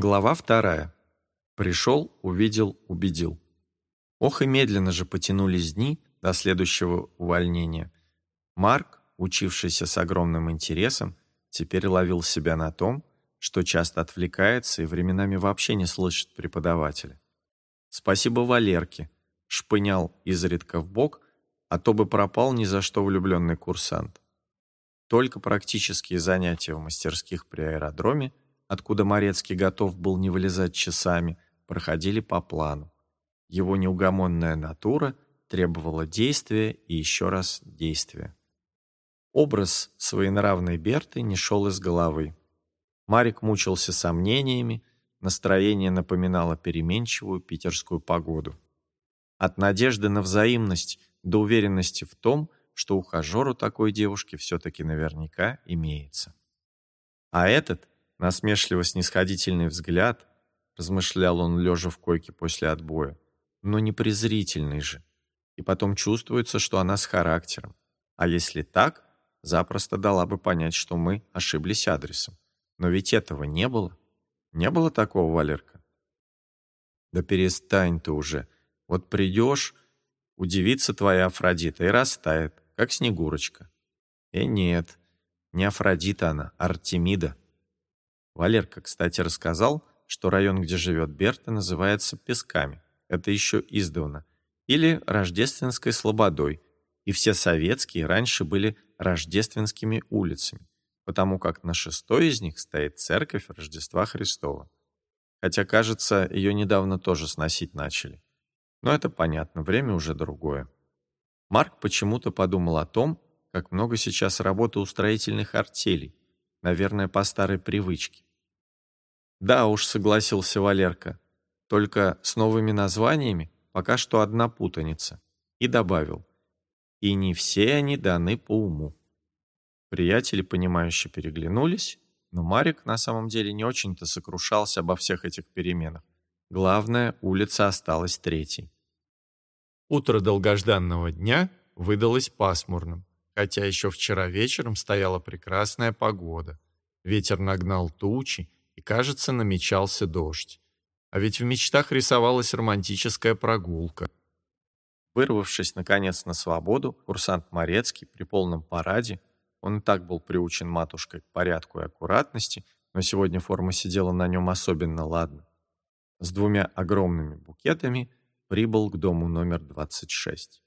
Глава вторая. Пришел, увидел, убедил. Ох и медленно же потянулись дни до следующего увольнения. Марк, учившийся с огромным интересом, теперь ловил себя на том, что часто отвлекается и временами вообще не слышит преподавателя. Спасибо Валерке, шпынял изредка в бок, а то бы пропал ни за что влюбленный курсант. Только практические занятия в мастерских при аэродроме, откуда Морецкий готов был не вылезать часами, проходили по плану. Его неугомонная натура требовала действия и еще раз действия. Образ своенравной Берты не шел из головы. Марик мучился сомнениями, настроение напоминало переменчивую питерскую погоду. От надежды на взаимность до уверенности в том, что ухажер у такой девушки все-таки наверняка имеется. А этот, насмешливо-снисходительный взгляд, размышлял он, лежа в койке после отбоя, но не презрительный же. И потом чувствуется, что она с характером. А если так, запросто дала бы понять, что мы ошиблись адресом. Но ведь этого не было. Не было такого, Валерка? Да перестань ты уже. Вот придешь, удивится твоя Афродита и растает, как Снегурочка. Э, нет, не Афродита она, Артемида. Валерка, кстати, рассказал, что район, где живет Берта, называется Песками. Это еще издавна. Или Рождественской Слободой. И все советские раньше были Рождественскими улицами, потому как на шестой из них стоит церковь Рождества Христова. Хотя, кажется, ее недавно тоже сносить начали. Но это понятно, время уже другое. Марк почему-то подумал о том, как много сейчас работы у строительных артелей, наверное, по старой привычке. Да уж, согласился Валерка, только с новыми названиями пока что одна путаница. И добавил, и не все они даны по уму. Приятели, понимающе переглянулись, но Марик на самом деле не очень-то сокрушался обо всех этих переменах. Главное, улица осталась третьей. Утро долгожданного дня выдалось пасмурным, хотя еще вчера вечером стояла прекрасная погода. Ветер нагнал тучи, и, кажется, намечался дождь. А ведь в мечтах рисовалась романтическая прогулка. Вырвавшись, наконец, на свободу, курсант Морецкий при полном параде, он и так был приучен матушкой к порядку и аккуратности, но сегодня форма сидела на нем особенно ладно, с двумя огромными букетами прибыл к дому номер 26.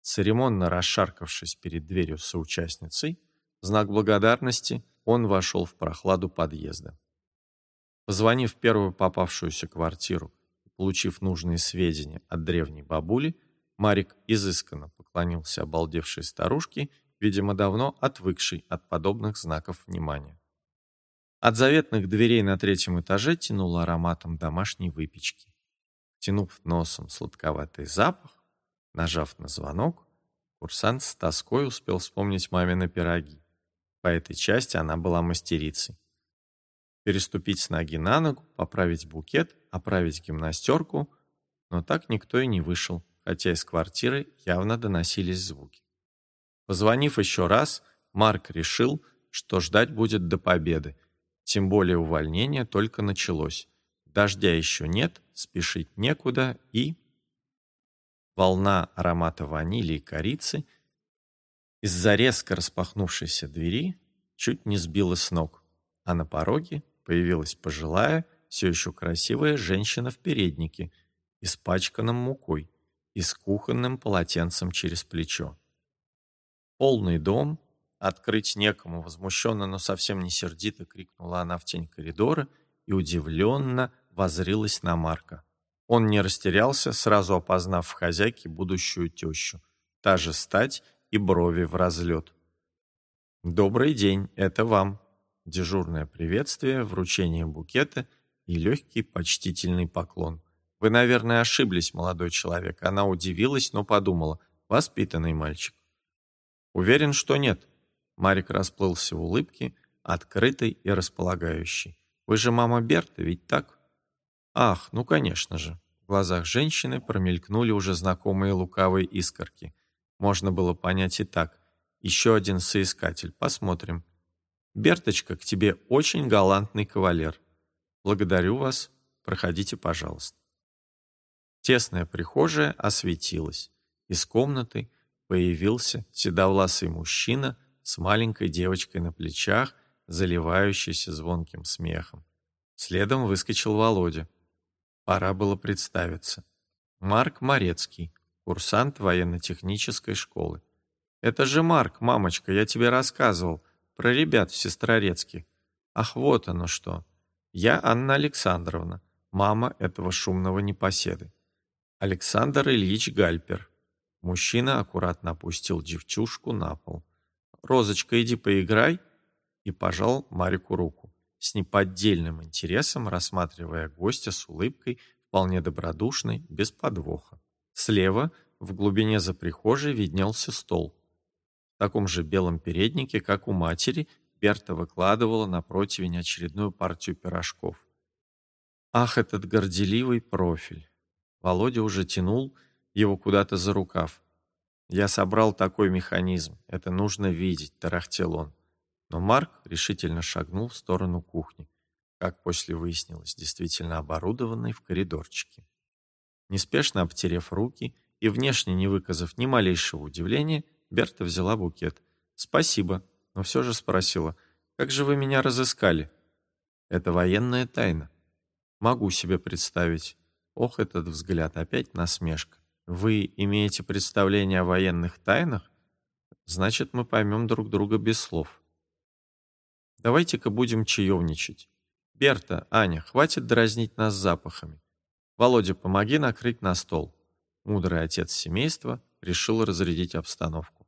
Церемонно расшаркавшись перед дверью соучастницей, в знак благодарности он вошел в прохладу подъезда. Позвонив в первую попавшуюся квартиру и получив нужные сведения от древней бабули, Марик изысканно поклонился обалдевшей старушке, видимо, давно отвыкшей от подобных знаков внимания. От заветных дверей на третьем этаже тянуло ароматом домашней выпечки. Тянув носом сладковатый запах, нажав на звонок, курсант с тоской успел вспомнить мамины пироги. По этой части она была мастерицей. Переступить с ноги на ногу, поправить букет, оправить гимнастерку, но так никто и не вышел, хотя из квартиры явно доносились звуки. Позвонив еще раз, Марк решил, что ждать будет до победы, тем более увольнение только началось. Дождя еще нет, спешить некуда и... Волна аромата ванили и корицы из-за резко распахнувшейся двери чуть не сбила с ног, а на пороге появилась пожилая, все еще красивая женщина в переднике, испачканном мукой и с кухонным полотенцем через плечо. Полный дом, открыть некому, возмущенно, но совсем не сердито крикнула она в тень коридора и удивленно возрилась на Марка. Он не растерялся, сразу опознав в хозяйке будущую тещу. Та же стать и брови в разлет. «Добрый день, это вам». Дежурное приветствие, вручение букета и легкий почтительный поклон. «Вы, наверное, ошиблись, молодой человек». Она удивилась, но подумала. «Воспитанный мальчик». «Уверен, что нет». Марик расплылся в улыбке, открытой и располагающей. «Вы же мама Берта, ведь так?» Ах, ну конечно же. В глазах женщины промелькнули уже знакомые лукавые искорки. Можно было понять и так. Еще один соискатель. Посмотрим. Берточка, к тебе очень галантный кавалер. Благодарю вас. Проходите, пожалуйста. Тесная прихожая осветилась. Из комнаты появился седовласый мужчина с маленькой девочкой на плечах, заливающейся звонким смехом. Следом выскочил Володя. Пора было представиться. Марк Морецкий, курсант военно-технической школы. «Это же Марк, мамочка, я тебе рассказывал про ребят в Сестрорецке. Ах, вот оно что. Я Анна Александровна, мама этого шумного непоседы. Александр Ильич Гальпер». Мужчина аккуратно опустил девчушку на пол. «Розочка, иди поиграй», и пожал Марику руку, с неподдельным интересом рассматривая гостя с улыбкой, вполне добродушной, без подвоха. Слева, в глубине за прихожей, виднелся стол. Таком же белом переднике, как у матери, Берта выкладывала на противень очередную партию пирожков. Ах, этот горделивый профиль! Володя уже тянул его куда-то за рукав. «Я собрал такой механизм. Это нужно видеть», — тарахтел он. Но Марк решительно шагнул в сторону кухни, как после выяснилось, действительно оборудованной в коридорчике. Неспешно обтерев руки и внешне не выказав ни малейшего удивления, Берта взяла букет. «Спасибо», но все же спросила, «Как же вы меня разыскали?» «Это военная тайна. Могу себе представить». Ох, этот взгляд, опять насмешка. Вы имеете представление о военных тайнах? Значит, мы поймем друг друга без слов. Давайте-ка будем чаевничать. Берта, Аня, хватит дразнить нас запахами. Володя, помоги накрыть на стол. Мудрый отец семейства решил разрядить обстановку.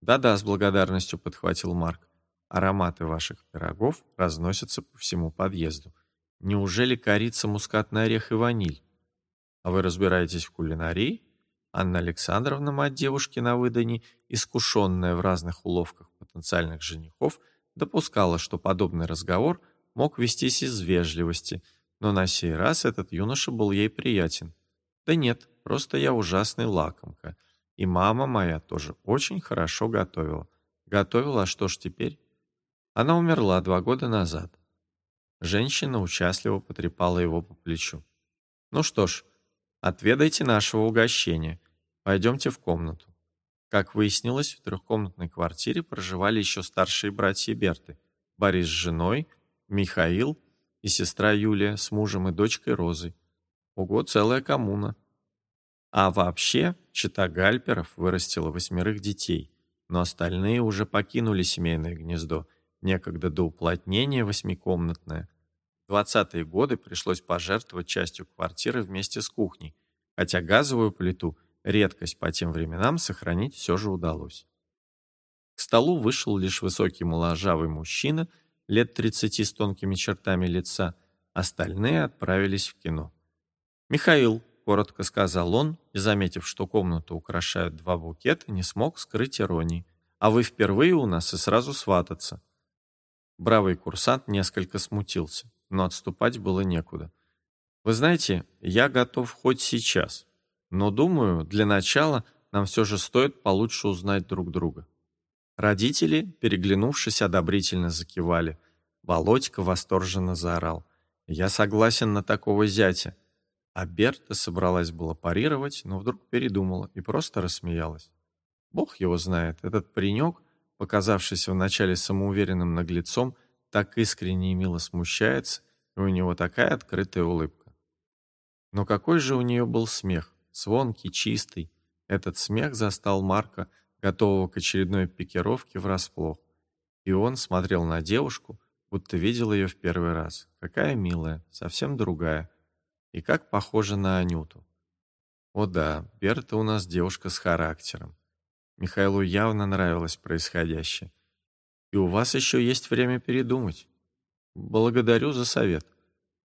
Да-да, с благодарностью подхватил Марк. Ароматы ваших пирогов разносятся по всему подъезду. Неужели корица, мускатный орех и ваниль? А вы разбираетесь в кулинарии? Анна Александровна, мать девушки на выдании, искушенная в разных уловках потенциальных женихов, допускала, что подобный разговор мог вестись из вежливости, но на сей раз этот юноша был ей приятен. Да нет, просто я ужасный лакомка. И мама моя тоже очень хорошо готовила. Готовила, а что ж теперь? Она умерла два года назад. Женщина участливо потрепала его по плечу. Ну что ж, отведайте нашего угощения. Пойдемте в комнату. Как выяснилось, в трехкомнатной квартире проживали еще старшие братья Берты. Борис с женой, Михаил и сестра Юлия с мужем и дочкой Розой. Ого, целая коммуна. А вообще, чита Гальперов вырастила восьмерых детей, но остальные уже покинули семейное гнездо, некогда до уплотнения восьмикомнатное. В 20-е годы пришлось пожертвовать частью квартиры вместе с кухней, хотя газовую плиту – Редкость по тем временам сохранить все же удалось. К столу вышел лишь высокий моложавый мужчина, лет 30 с тонкими чертами лица, остальные отправились в кино. «Михаил», — коротко сказал он, и, заметив, что комнату украшают два букета, не смог скрыть иронии. «А вы впервые у нас и сразу свататься». Бравый курсант несколько смутился, но отступать было некуда. «Вы знаете, я готов хоть сейчас, но, думаю, для начала нам все же стоит получше узнать друг друга. Родители, переглянувшись, одобрительно закивали. Володька восторженно заорал. «Я согласен на такого зятя». А Берта собралась было парировать, но вдруг передумала и просто рассмеялась. Бог его знает, этот паренек, показавшийся вначале самоуверенным наглецом, так искренне и мило смущается, и у него такая открытая улыбка. Но какой же у нее был смех звонкий, чистый. Этот смех застал Марка, готового к очередной пикировке врасплох. И он смотрел на девушку, будто видел ее в первый раз. Какая милая, совсем другая. И как похожа на Анюту. О да, Берта у нас девушка с характером. Михаилу явно нравилось происходящее. И у вас еще есть время передумать. Благодарю за совет.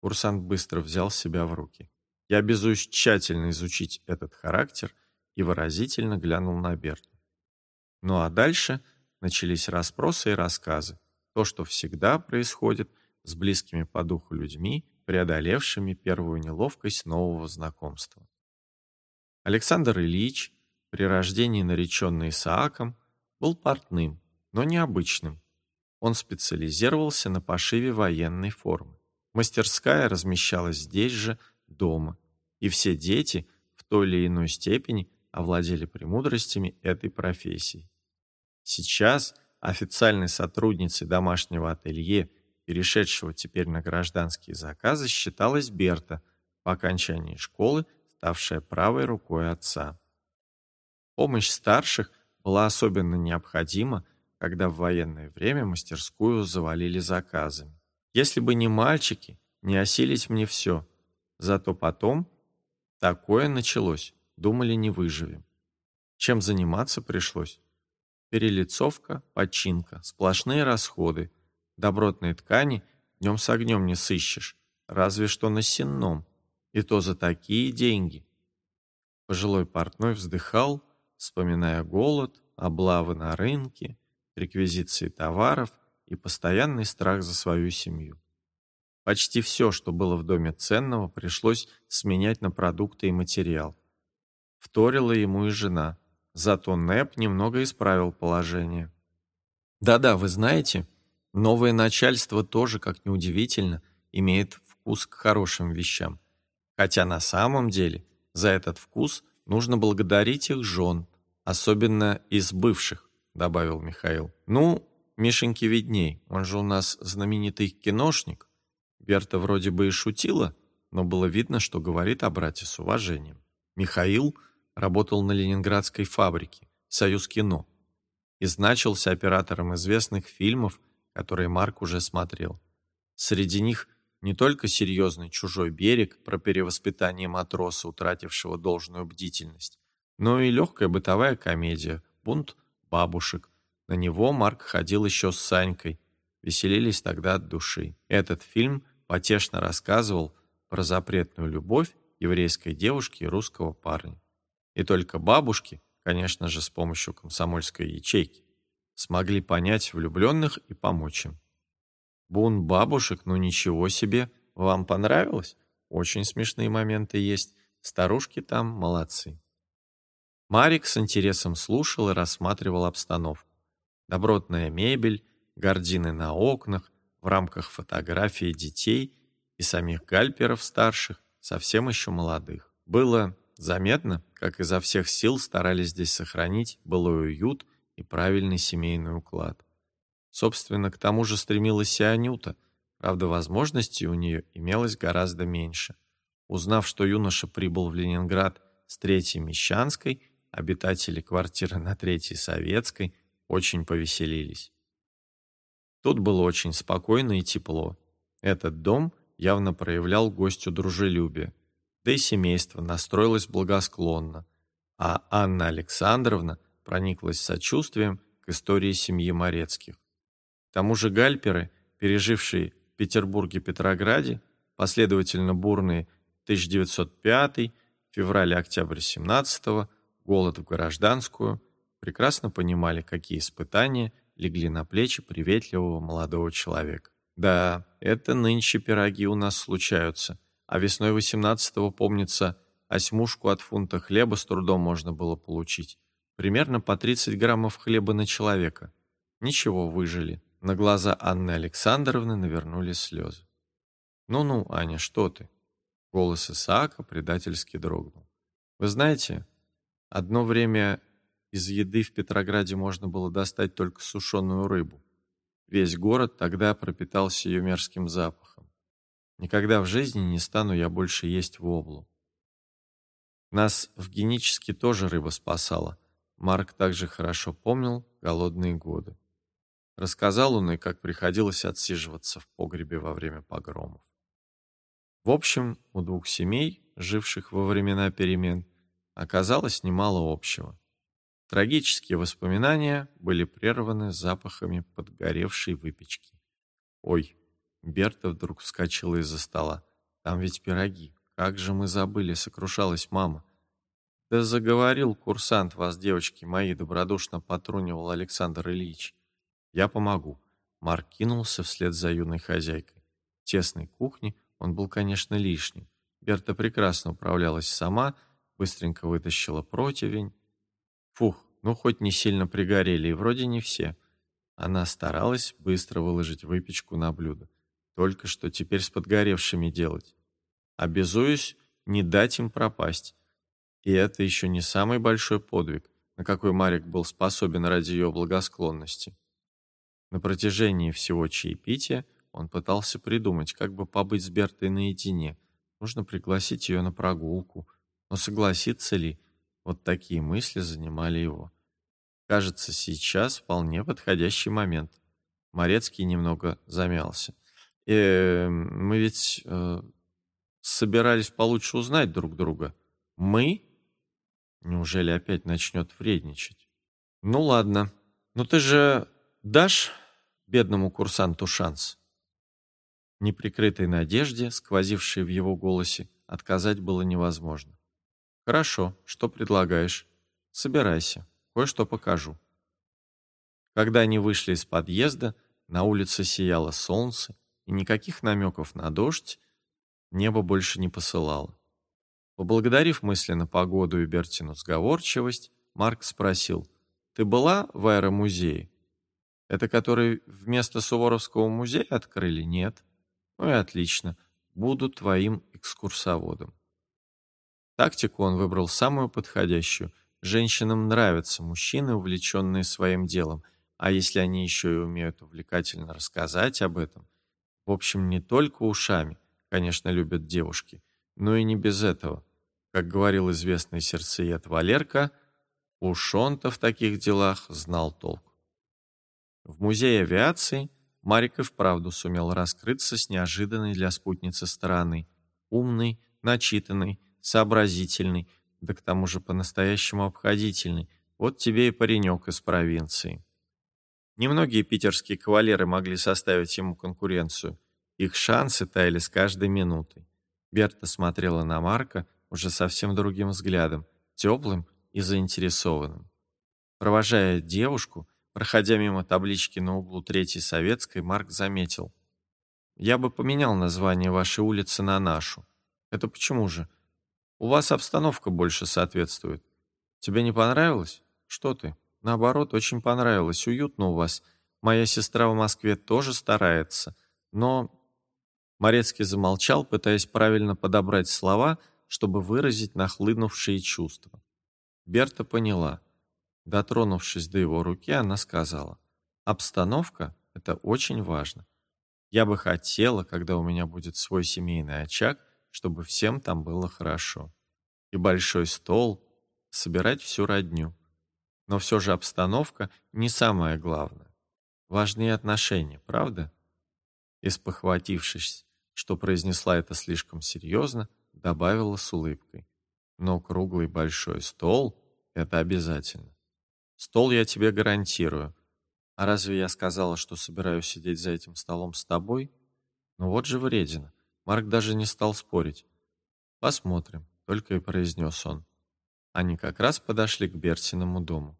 Курсант быстро взял себя в руки. Я обязуюсь тщательно изучить этот характер и выразительно глянул на Берту. Ну а дальше начались расспросы и рассказы. То, что всегда происходит с близкими по духу людьми, преодолевшими первую неловкость нового знакомства. Александр Ильич, при рождении нареченный Исааком, был портным, но необычным. Он специализировался на пошиве военной формы. Мастерская размещалась здесь же, дома, и все дети в той или иной степени овладели премудростями этой профессии. Сейчас официальной сотрудницей домашнего ателье, перешедшего теперь на гражданские заказы, считалась Берта, по окончании школы ставшая правой рукой отца. Помощь старших была особенно необходима, когда в военное время мастерскую завалили заказами. Если бы не мальчики, не осилить мне все. Зато потом такое началось, думали, не выживем. Чем заниматься пришлось? Перелицовка, починка, сплошные расходы. Добротные ткани днем с огнем не сыщешь, разве что на сенном, и то за такие деньги. Пожилой портной вздыхал, вспоминая голод, облавы на рынке, реквизиции товаров и постоянный страх за свою семью. Почти все, что было в доме ценного, пришлось сменять на продукты и материал. Вторила ему и жена – Зато НЭП немного исправил положение. Да-да, вы знаете, новое начальство тоже, как неудивительно, имеет вкус к хорошим вещам. Хотя на самом деле за этот вкус нужно благодарить их жен, особенно из бывших, добавил Михаил. Ну, Мишеньке видней, он же у нас знаменитый киношник. Берта вроде бы и шутила, но было видно, что говорит о брате с уважением. Михаил – работал на ленинградской фабрике «Союз кино» и значился оператором известных фильмов, которые Марк уже смотрел. Среди них не только серьезный «Чужой берег» про перевоспитание матроса, утратившего должную бдительность, но и легкая бытовая комедия «Бунт бабушек». На него Марк ходил еще с Санькой, веселились тогда от души. Этот фильм потешно рассказывал про запретную любовь еврейской девушки и русского парня. И только бабушки, конечно же, с помощью комсомольской ячейки, смогли понять влюбленных и помочь им. Бун бабушек, ну ничего себе, вам понравилось? Очень смешные моменты есть. Старушки там молодцы. Марик с интересом слушал и рассматривал обстановку. Добротная мебель, гардины на окнах, в рамках фотографии детей и самих гальперов старших, совсем еще молодых. Было Заметно, как изо всех сил старались здесь сохранить былой уют и правильный семейный уклад. Собственно, к тому же стремилась и Анюта, правда, возможностей у нее имелось гораздо меньше. Узнав, что юноша прибыл в Ленинград с Третьей Мещанской, обитатели квартиры на Третьей Советской очень повеселились. Тут было очень спокойно и тепло. Этот дом явно проявлял гостю дружелюбие, да и семейство настроилось благосклонно, а Анна Александровна прониклась сочувствием к истории семьи Морецких. К тому же гальперы, пережившие в Петербурге-Петрограде, последовательно бурные 1905, февраль-октябрь 17 голод в гражданскую, прекрасно понимали, какие испытания легли на плечи приветливого молодого человека. Да, это нынче пироги у нас случаются, а весной 18-го, помнится, осьмушку от фунта хлеба с трудом можно было получить. Примерно по 30 граммов хлеба на человека. Ничего, выжили. На глаза Анны Александровны навернули слезы. «Ну-ну, Аня, что ты?» Голос Исаака предательски дрогнул. «Вы знаете, одно время из еды в Петрограде можно было достать только сушеную рыбу. Весь город тогда пропитался ее мерзким запахом. Никогда в жизни не стану я больше есть воблу. Нас в генически тоже рыба спасала. Марк также хорошо помнил голодные годы. Рассказал он и как приходилось отсиживаться в погребе во время погромов. В общем, у двух семей, живших во времена перемен, оказалось немало общего. Трагические воспоминания были прерваны запахами подгоревшей выпечки. Ой, Берта вдруг вскочила из-за стола. «Там ведь пироги. Как же мы забыли!» — сокрушалась мама. «Да заговорил курсант вас, девочки мои!» — добродушно потрунивал Александр Ильич. «Я помогу». Марк кинулся вслед за юной хозяйкой. В тесной кухне он был, конечно, лишним. Берта прекрасно управлялась сама, быстренько вытащила противень. Фух, ну хоть не сильно пригорели, и вроде не все. Она старалась быстро выложить выпечку на блюдо. Только что теперь с подгоревшими делать. Обязуюсь не дать им пропасть. И это еще не самый большой подвиг, на какой Марик был способен ради ее благосклонности. На протяжении всего чаепития он пытался придумать, как бы побыть с Бертой наедине. Нужно пригласить ее на прогулку. Но согласится ли? Вот такие мысли занимали его. Кажется, сейчас вполне подходящий момент. Морецкий немного замялся. Э, мы ведь э, собирались получше узнать друг друга. Мы? Неужели опять начнет вредничать? Ну ладно. Но ты же дашь бедному курсанту шанс? Неприкрытой надежде, сквозившей в его голосе, отказать было невозможно. Хорошо, что предлагаешь? Собирайся, кое-что покажу. Когда они вышли из подъезда, на улице сияло солнце, и никаких намеков на дождь небо больше не посылало. Поблагодарив мысленно погоду и Бертину сговорчивость, Марк спросил, «Ты была в аэромузее? Это который вместо Суворовского музея открыли? Нет? Ну и отлично, буду твоим экскурсоводом». Тактику он выбрал самую подходящую. Женщинам нравятся мужчины, увлеченные своим делом, а если они еще и умеют увлекательно рассказать об этом, в общем, не только ушами, конечно, любят девушки, но и не без этого. Как говорил известный сердцеед Валерка, уж он-то в таких делах знал толк. В музее авиации Марик и вправду сумел раскрыться с неожиданной для спутницы стороны. Умный, начитанный, сообразительный, да к тому же по-настоящему обходительный. Вот тебе и паренек из провинции. Немногие питерские кавалеры могли составить ему конкуренцию. Их шансы таяли с каждой минутой. Берта смотрела на Марка уже совсем другим взглядом, теплым и заинтересованным. Провожая девушку, проходя мимо таблички на углу Третьей Советской, Марк заметил. «Я бы поменял название вашей улицы на нашу. Это почему же? У вас обстановка больше соответствует. Тебе не понравилось? Что ты?» Наоборот, очень понравилось, уютно у вас. Моя сестра в Москве тоже старается. Но...» Морецкий замолчал, пытаясь правильно подобрать слова, чтобы выразить нахлынувшие чувства. Берта поняла. Дотронувшись до его руки, она сказала, «Обстановка — это очень важно. Я бы хотела, когда у меня будет свой семейный очаг, чтобы всем там было хорошо. И большой стол, собирать всю родню. Но все же обстановка не самое главное. Важнее отношения, правда? И спохватившись, что произнесла это слишком серьезно, добавила с улыбкой. Но круглый большой стол — это обязательно. Стол я тебе гарантирую. А разве я сказала, что собираюсь сидеть за этим столом с тобой? Ну вот же вредина. Марк даже не стал спорить. Посмотрим, только и произнес он. Они как раз подошли к Берсиному дому.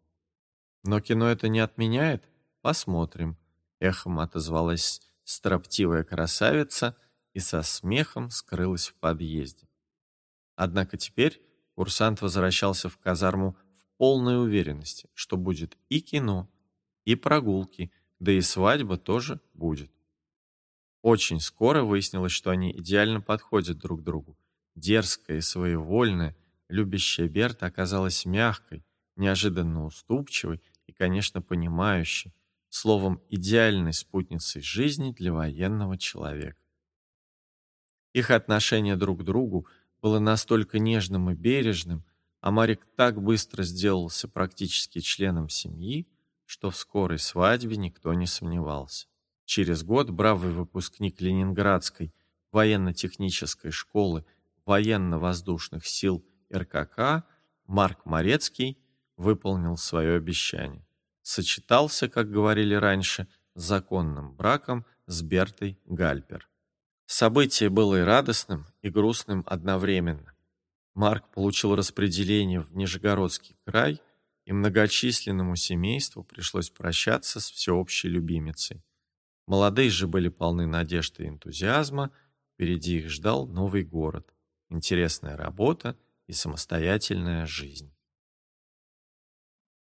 «Но кино это не отменяет? Посмотрим», — эхом отозвалась строптивая красавица и со смехом скрылась в подъезде. Однако теперь курсант возвращался в казарму в полной уверенности, что будет и кино, и прогулки, да и свадьба тоже будет. Очень скоро выяснилось, что они идеально подходят друг другу. Дерзкая и своевольная, Любящая Берта оказалась мягкой, неожиданно уступчивой и, конечно, понимающей, словом, идеальной спутницей жизни для военного человека. Их отношение друг к другу было настолько нежным и бережным, а Марик так быстро сделался практически членом семьи, что в скорой свадьбе никто не сомневался. Через год бравый выпускник Ленинградской военно-технической школы военно-воздушных сил РКК Марк Морецкий выполнил свое обещание. Сочетался, как говорили раньше, с законным браком с Бертой Гальпер. Событие было и радостным, и грустным одновременно. Марк получил распределение в Нижегородский край, и многочисленному семейству пришлось прощаться с всеобщей любимицей. Молодые же были полны надежды и энтузиазма, впереди их ждал новый город, интересная работа и самостоятельная жизнь.